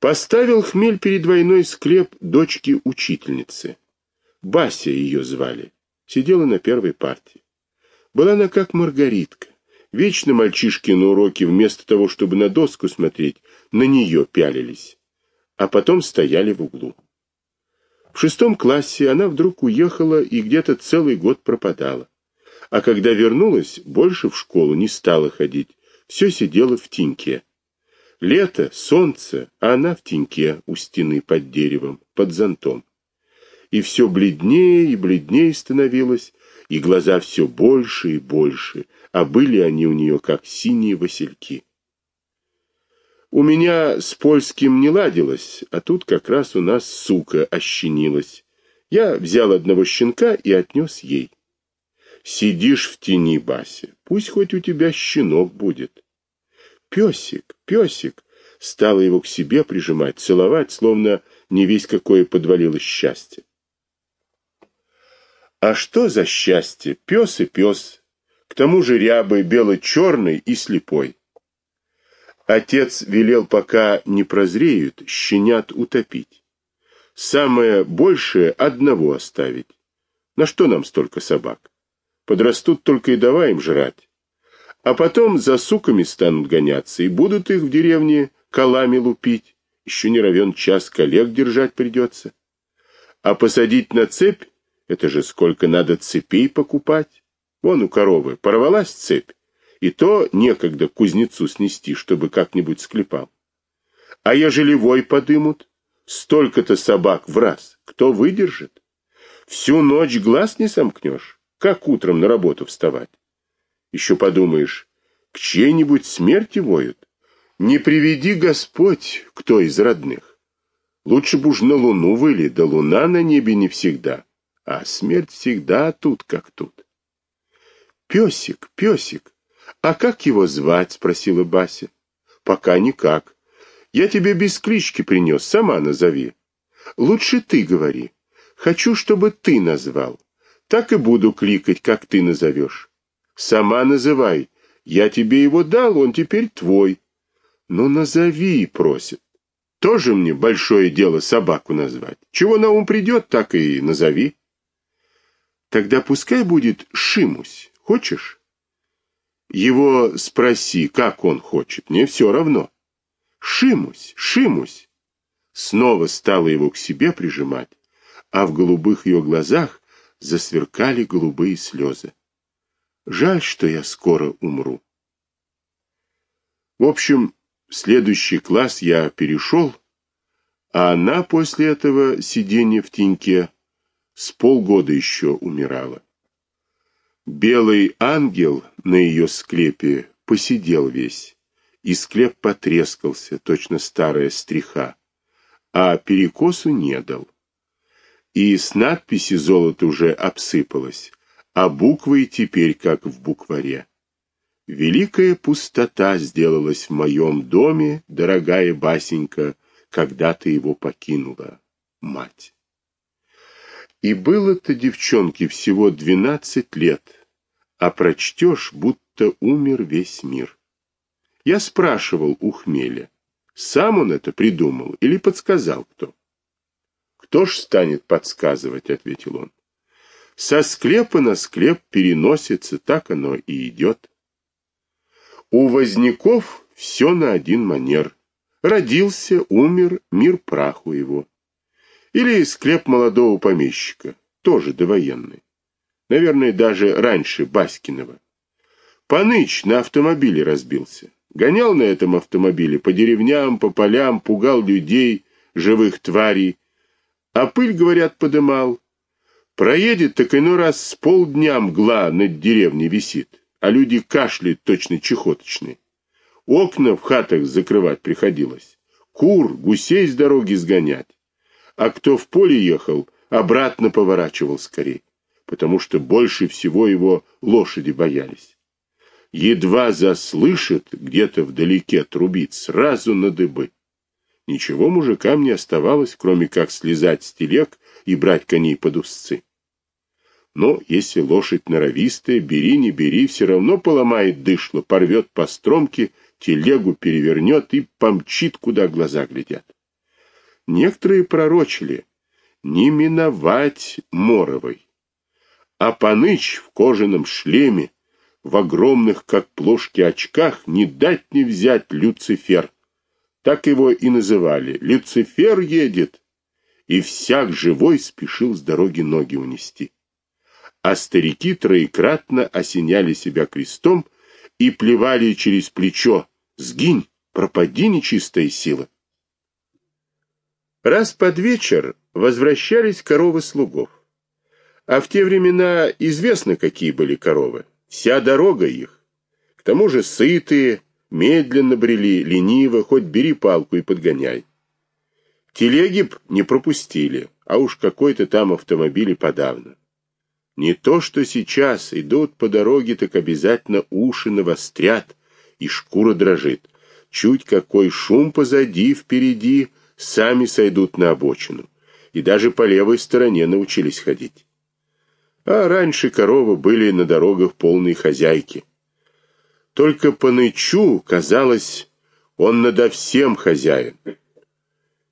Поставил хмель перед войной склеп дочки учительницы. Бася ее звали. Сидела на первой партии. Была она как Маргаритка. Вечно мальчишки на уроке вместо того, чтобы на доску смотреть, на нее пялились, а потом стояли в углу. В шестом классе она вдруг уехала и где-то целый год пропадала. А когда вернулась, больше в школу не стала ходить, все сидела в теньке. Лето, солнце, а она в теньке у стены под деревом, под зонтом. И все бледнее и бледнее становилось, и глаза все больше и больше, а были они у нее как синие васильки. У меня с польским не ладилось, а тут как раз у нас сука ощенилась. Я взял одного щенка и отнес ей. Сидишь в тени, Бася, пусть хоть у тебя щенок будет. Песик, песик, стала его к себе прижимать, целовать, словно не весь какое подвалилось счастье. А что за счастье? Пес и пес, к тому же рябый, бело-черный и слепой. Отец велел, пока не прозреют, щенят утопить. Самое большее одного оставить. На что нам столько собак? Подрастут только и давай им жрать. А потом за суками станут гоняться и будут их в деревне колами лупить. Еще не равен час коллег держать придется. А посадить на цепь — это же сколько надо цепей покупать. Вон у коровы порвалась цепь, и то некогда кузнецу снести, чтобы как-нибудь склепал. А ежели вой подымут, столько-то собак в раз, кто выдержит? Всю ночь глаз не сомкнешь, как утром на работу вставать. Еще подумаешь, к чьей-нибудь смерти воют. Не приведи Господь, кто из родных. Лучше бы уж на луну выли, да луна на небе не всегда, а смерть всегда тут, как тут. Песик, песик, а как его звать? спросила Бася. Пока никак. Я тебе без клички принес, сама назови. Лучше ты говори. Хочу, чтобы ты назвал. Так и буду кликать, как ты назовешь. Сама называй. Я тебе его дал, он теперь твой. Ну назови, просит. Тоже мне большое дело собаку назвать. Чего на ум придет, так и назови. Тогда пускай будет Шимусь. Хочешь? Его спроси, как он хочет, мне все равно. Шимусь, Шимусь. Снова стала его к себе прижимать, а в голубых ее глазах засверкали голубые слезы. Жаль, что я скоро умру. В общем, в следующий класс я перешел, а она после этого сидения в теньке с полгода еще умирала. Белый ангел на ее склепе посидел весь, и склеп потрескался, точно старая стриха, а перекосу не дал. И с надписи золото уже обсыпалось, а буквы теперь как в букваре. Великая пустота сделалась в моем доме, дорогая Басенька, когда ты его покинула, мать. И было-то девчонке всего двенадцать лет, а прочтешь, будто умер весь мир. Я спрашивал у Хмеля, сам он это придумал или подсказал кто? Кто ж станет подсказывать, ответил он. Со склепа на склеп переносится, так оно и идет. У возняков все на один манер. Родился, умер, мир праху его. Или склеп молодого помещика, тоже довоенный. Наверное, даже раньше Баскинова. Паныч на автомобиле разбился. Гонял на этом автомобиле по деревням, по полям, пугал людей, живых тварей. А пыль, говорят, подымал. Проедет, так иной раз с полдня мгла над деревней висит, а люди кашляют точно чехоточные. Окна в хатах закрывать приходилось. Кур, гусей с дороги сгонять. А кто в поле ехал, обратно поворачивал скорей потому что больше всего его лошади боялись. Едва заслышит где-то вдалеке трубит, сразу на дыбы. Ничего мужикам не оставалось, кроме как слезать с телег и брать коней под узцы. Но если лошадь норовистая, бери, не бери, все равно поломает дышло, порвет по стромке, телегу перевернет и помчит, куда глаза глядят. Некоторые пророчили, не миновать Моровой. А Паныч в кожаном шлеме, в огромных, как плошки, очках, не дать не взять Люцифер. Так его и называли. Люцифер едет. И всяк живой спешил с дороги ноги унести. А старики троекратно осеняли себя крестом и плевали через плечо. Сгинь, пропади нечистая сила. Раз под вечер возвращались коровы слугов. А в те времена известно, какие были коровы. Вся дорога их. К тому же сытые, медленно брели, лениво, хоть бери палку и подгоняй. Телеги б не пропустили, а уж какой-то там автомобиль и подавно. Не то, что сейчас идут по дороге, так обязательно уши навострят, и шкура дрожит. Чуть какой шум позади, впереди, сами сойдут на обочину. И даже по левой стороне научились ходить. А раньше коровы были на дорогах полные хозяйки. Только по нычу, казалось, он надо всем хозяин.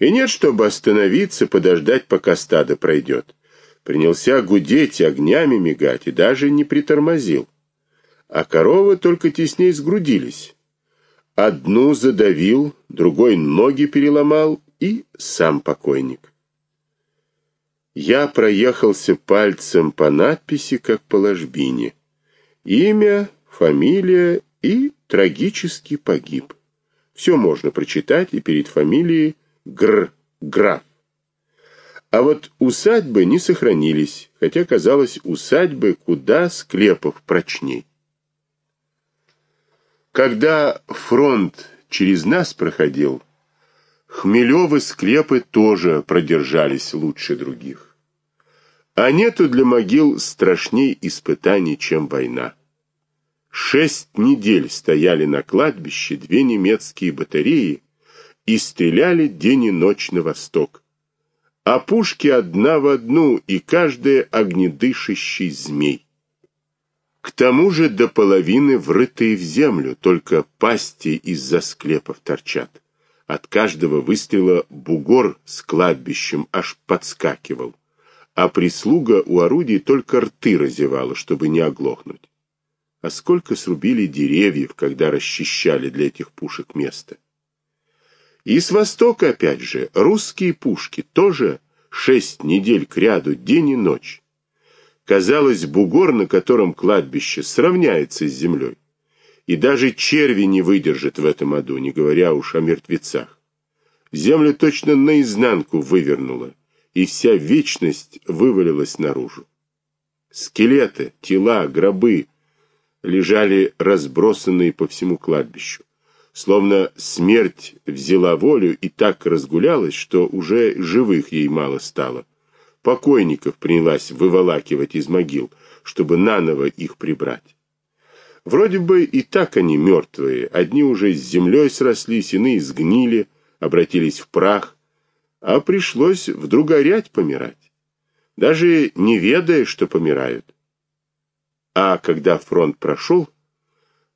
И нет, чтобы остановиться, подождать, пока стадо пройдет. Принялся гудеть, огнями мигать и даже не притормозил. А коровы только тесней сгрудились. Одну задавил, другой ноги переломал и сам покойник. Я проехался пальцем по надписи, как по ложбине. Имя, фамилия и трагически погиб. Все можно прочитать и перед фамилией Гр, граф. А вот усадьбы не сохранились, хотя, казалось, усадьбы куда склепов прочней. Когда фронт через нас проходил, Хмелевы склепы тоже продержались лучше других. А нету для могил страшней испытаний, чем война. Шесть недель стояли на кладбище две немецкие батареи и стреляли день и ночь на восток. А пушки одна в одну, и каждая огнедышащий змей. К тому же до половины врытые в землю, только пасти из-за склепов торчат. От каждого выстрела бугор с кладбищем аж подскакивал а прислуга у орудий только рты разевала, чтобы не оглохнуть. А сколько срубили деревьев, когда расчищали для этих пушек место. И с востока, опять же, русские пушки тоже шесть недель кряду, день и ночь. Казалось, бугор, на котором кладбище, сравняется с землей. И даже черви не выдержат в этом аду, не говоря уж о мертвецах. Землю точно наизнанку вывернуло, и вся вечность вывалилась наружу. Скелеты, тела, гробы лежали разбросанные по всему кладбищу. Словно смерть взяла волю и так разгулялась, что уже живых ей мало стало. Покойников принялась выволакивать из могил, чтобы наново их прибрать. Вроде бы и так они мертвые, одни уже с землей срослись, иные сгнили, обратились в прах, а пришлось вдруг орять помирать, даже не ведая, что помирают. А когда фронт прошел,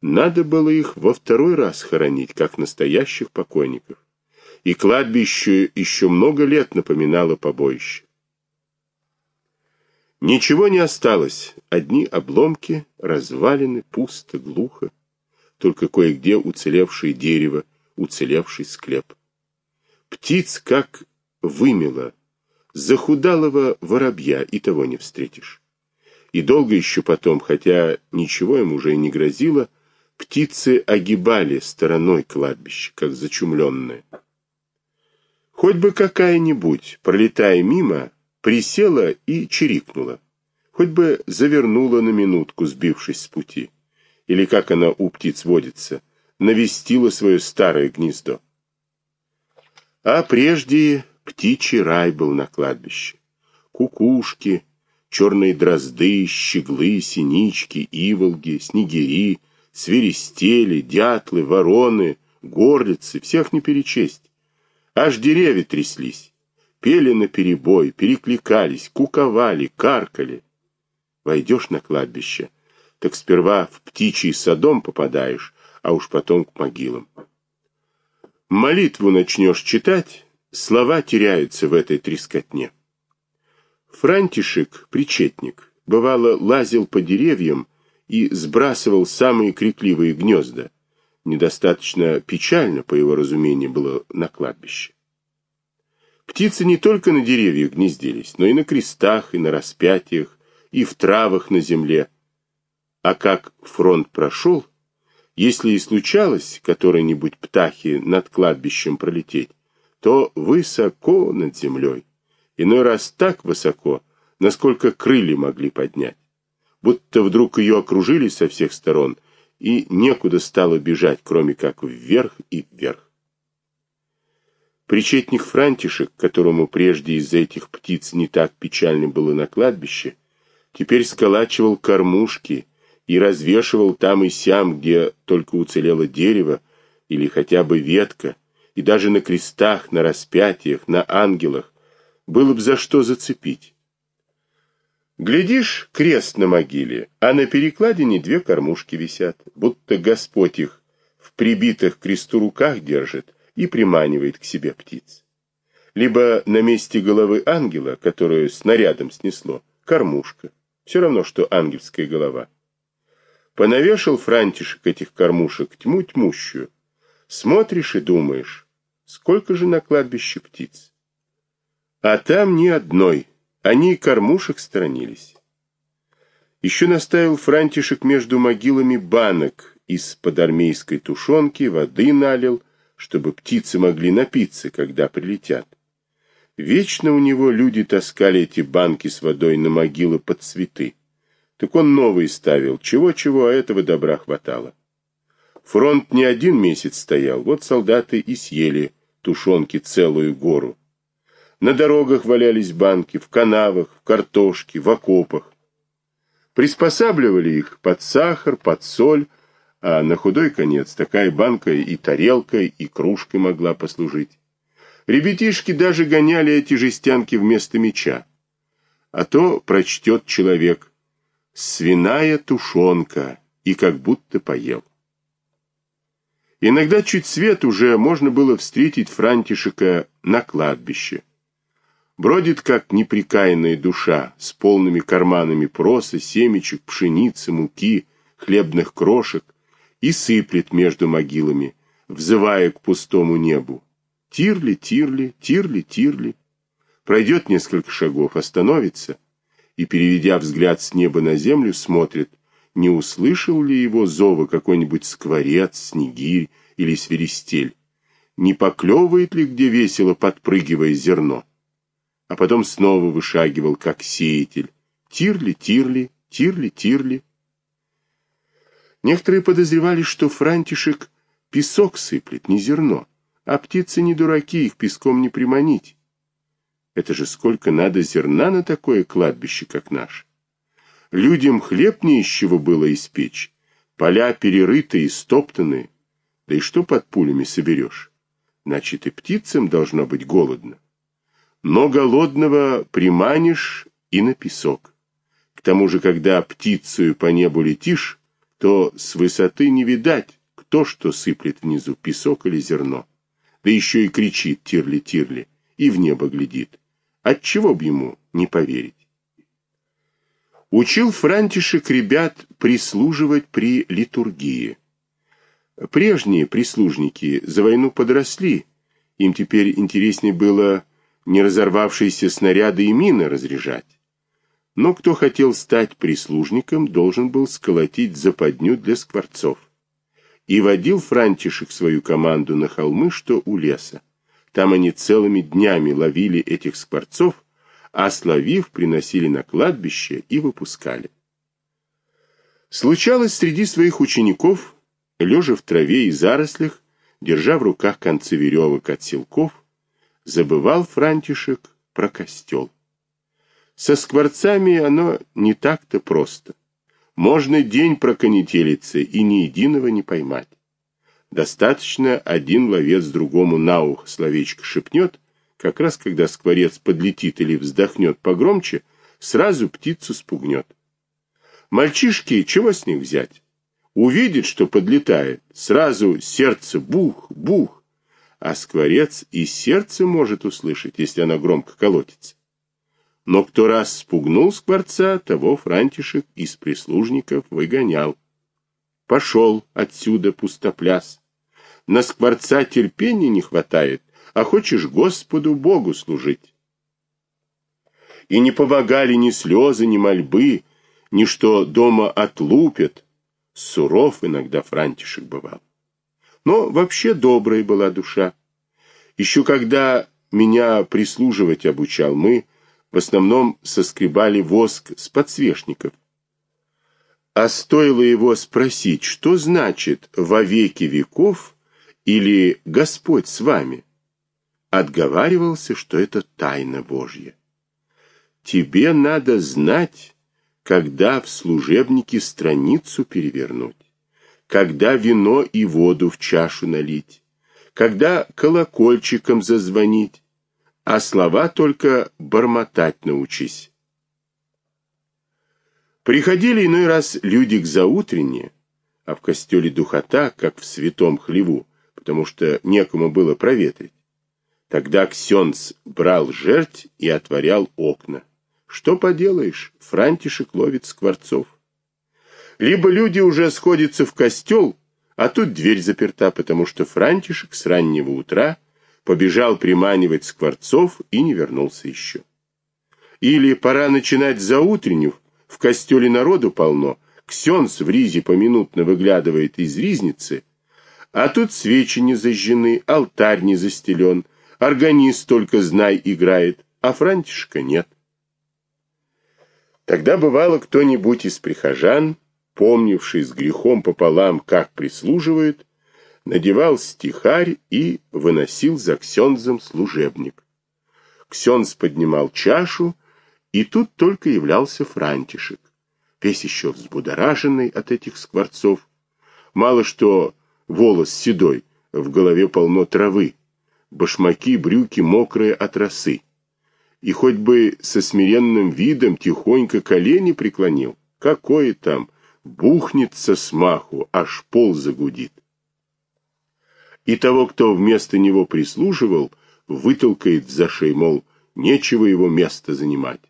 надо было их во второй раз хоронить, как настоящих покойников. И кладбище еще много лет напоминало побоище. Ничего не осталось, одни обломки, развалины, пусто, глухо, только кое-где уцелевшее дерево, уцелевший склеп. Птиц, как вымело, захудалого воробья и того не встретишь. И долго еще потом, хотя ничего им уже и не грозило, птицы огибали стороной кладбище, как зачумленные. Хоть бы какая-нибудь, пролетая мимо, присела и чирикнула. Хоть бы завернула на минутку, сбившись с пути. Или, как она у птиц водится, навестила свое старое гнездо. А прежде Птичий рай был на кладбище. Кукушки, черные дрозды, щеглы, синички, иволги, снегири, свиристели, дятлы, вороны, горлицы, всех не перечесть. Аж деревья тряслись, пели наперебой, перекликались, куковали, каркали. Войдешь на кладбище, так сперва в птичий садом попадаешь, а уж потом к могилам. Молитву начнешь читать, Слова теряются в этой трескотне. Франтишек, причетник, бывало лазил по деревьям и сбрасывал самые крикливые гнезда. Недостаточно печально, по его разумению, было на кладбище. Птицы не только на деревьях гнездились, но и на крестах, и на распятиях, и в травах на земле. А как фронт прошел, если и случалось которой-нибудь птахи над кладбищем пролететь, то высоко над землей, иной раз так высоко, насколько крылья могли поднять, будто вдруг ее окружили со всех сторон, и некуда стало бежать, кроме как вверх и вверх. Причетник Франтишек, которому прежде из-за этих птиц не так печально было на кладбище, теперь сколачивал кормушки и развешивал там и сям, где только уцелело дерево или хотя бы ветка, и даже на крестах, на распятиях, на ангелах было бы за что зацепить. Глядишь, крест на могиле, а на перекладине две кормушки висят, будто Господь их в прибитых к кресту руках держит и приманивает к себе птиц. Либо на месте головы ангела, которую снарядом снесло, кормушка, все равно, что ангельская голова. Понавешал Франтишек этих кормушек тьму тьмущую. Смотришь и думаешь, сколько же на кладбище птиц. А там ни одной, они и кормушек сторонились. Еще наставил Франтишек между могилами банок из-под армейской тушенки, воды налил, чтобы птицы могли напиться, когда прилетят. Вечно у него люди таскали эти банки с водой на могилы под цветы. Так он новые ставил, чего-чего, а этого добра хватало. Фронт не один месяц стоял, вот солдаты и съели тушенки целую гору. На дорогах валялись банки, в канавах, в картошке, в окопах. Приспосабливали их под сахар, под соль, а на худой конец такая банка и тарелкой, и кружкой могла послужить. Ребятишки даже гоняли эти жестянки вместо меча. А то прочтет человек «свиная тушенка» и как будто поел. Иногда чуть свет уже можно было встретить Франтишека на кладбище. Бродит, как неприкаянная душа, с полными карманами проса, семечек, пшеницы, муки, хлебных крошек, и сыплет между могилами, взывая к пустому небу. Тирли, тирли, тирли, тирли. Пройдет несколько шагов, остановится и, переведя взгляд с неба на землю, смотрит, не услышал ли его зова какой-нибудь скворец, снегирь или свиристель, не поклевывает ли где весело, подпрыгивая зерно. А потом снова вышагивал, как сеятель. Тирли, тирли, тирли, тирли. Некоторые подозревали, что Франтишек песок сыплет, не зерно, а птицы не дураки, их песком не приманить. Это же сколько надо зерна на такое кладбище, как наш. Людям хлеб не из чего было испечь, поля перерыты и стоптаны. Да и что под пулями соберешь? Значит, и птицам должно быть голодно. Но голодного приманишь и на песок. К тому же, когда птицею по небу летишь, то с высоты не видать, кто что сыплет внизу, песок или зерно. Да еще и кричит тирли-тирли, и в небо глядит. Отчего б ему не поверить? Учил Франтишек ребят прислуживать при литургии. Прежние прислужники за войну подросли, им теперь интереснее было не разорвавшиеся снаряды и мины разряжать. Но кто хотел стать прислужником, должен был сколотить западню для скворцов. И водил Франтишек свою команду на холмы, что у леса. Там они целыми днями ловили этих скворцов, а словив, приносили на кладбище и выпускали. Случалось среди своих учеников, лежа в траве и зарослях, держа в руках концы веревок от силков, забывал Франтишек про костел. Со скворцами оно не так-то просто. Можно день проконетелиться и ни единого не поймать. Достаточно один ловец другому на ухо словечко шепнет, как раз когда скворец подлетит или вздохнет погромче, сразу птицу спугнет. Мальчишки, чего с них взять? Увидит, что подлетает, сразу сердце бух, бух, а скворец и сердце может услышать, если оно громко колотится. Но кто раз спугнул скворца, того Франтишек из прислужников выгонял. Пошел отсюда пустопляс. На скворца терпения не хватает, а хочешь Господу Богу служить. И не помогали ни слезы, ни мольбы, ни что дома отлупят. Суров иногда Франтишек бывал. Но вообще добрая была душа. Еще когда меня прислуживать обучал, мы в основном соскребали воск с подсвечников. А стоило его спросить, что значит «во веки веков» или «Господь с вами», отговаривался, что это тайна Божья. Тебе надо знать, когда в служебнике страницу перевернуть, когда вино и воду в чашу налить, когда колокольчиком зазвонить, а слова только бормотать научись. Приходили иной раз люди к заутренне, а в костеле духота, как в святом хлеву, потому что некому было проветрить. Тогда Ксенц брал жерть и отворял окна. Что поделаешь, Франтишек ловит скворцов. Либо люди уже сходятся в костел, а тут дверь заперта, потому что Франтишек с раннего утра побежал приманивать скворцов и не вернулся еще. Или пора начинать заутреннюю, в костеле народу полно, Ксенс в ризе поминутно выглядывает из ризницы, а тут свечи не зажжены, алтарь не застелен, органист только знай играет, а Франтишка нет. Тогда бывало кто-нибудь из прихожан, помнивший с грехом пополам, как прислуживают, надевал стихарь и выносил за ксензом служебник. Ксенз поднимал чашу, и тут только являлся Франтишек, весь еще взбудораженный от этих скворцов. Мало что волос седой, в голове полно травы, башмаки, брюки мокрые от росы и хоть бы со смиренным видом тихонько колени преклонил, какое там, бухнется смаху, аж пол загудит. И того, кто вместо него прислуживал, вытолкает за шею, мол, нечего его место занимать.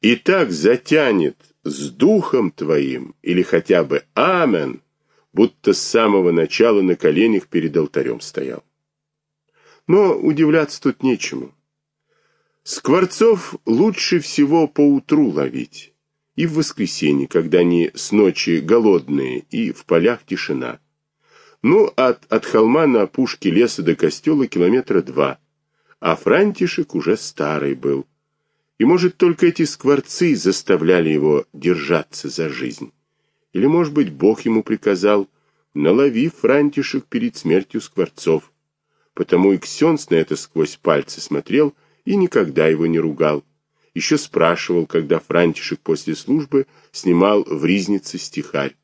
И так затянет с духом твоим, или хотя бы амен, будто с самого начала на коленях перед алтарем стоял. Но удивляться тут нечему. Скворцов лучше всего поутру ловить, и в воскресенье, когда они с ночи голодные, и в полях тишина. Ну, от, от холма на опушке леса до костела километра два, а Франтишек уже старый был. И, может, только эти скворцы заставляли его держаться за жизнь. Или, может быть, Бог ему приказал, налови, Франтишек, перед смертью скворцов. Потому и Ксенс на это сквозь пальцы смотрел, и никогда его не ругал. Еще спрашивал, когда Франтишек после службы снимал в ризнице стихарь.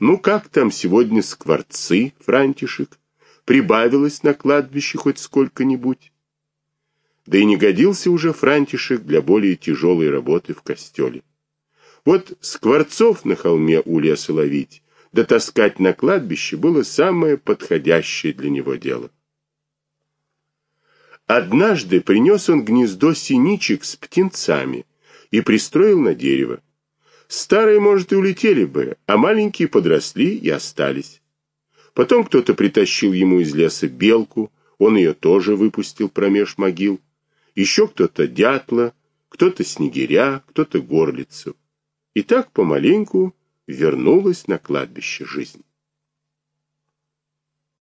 «Ну как там сегодня скворцы, Франтишек? Прибавилось на кладбище хоть сколько-нибудь?» Да и не годился уже Франтишек для более тяжелой работы в костеле. Вот скворцов на холме у леса ловить, да таскать на кладбище было самое подходящее для него дело. Однажды принес он гнездо синичек с птенцами и пристроил на дерево. Старые, может, и улетели бы, а маленькие подросли и остались. Потом кто-то притащил ему из леса белку, он ее тоже выпустил промеж могил. Еще кто-то дятла, кто-то снегиря, кто-то горлицу. И так помаленьку вернулась на кладбище жизнь.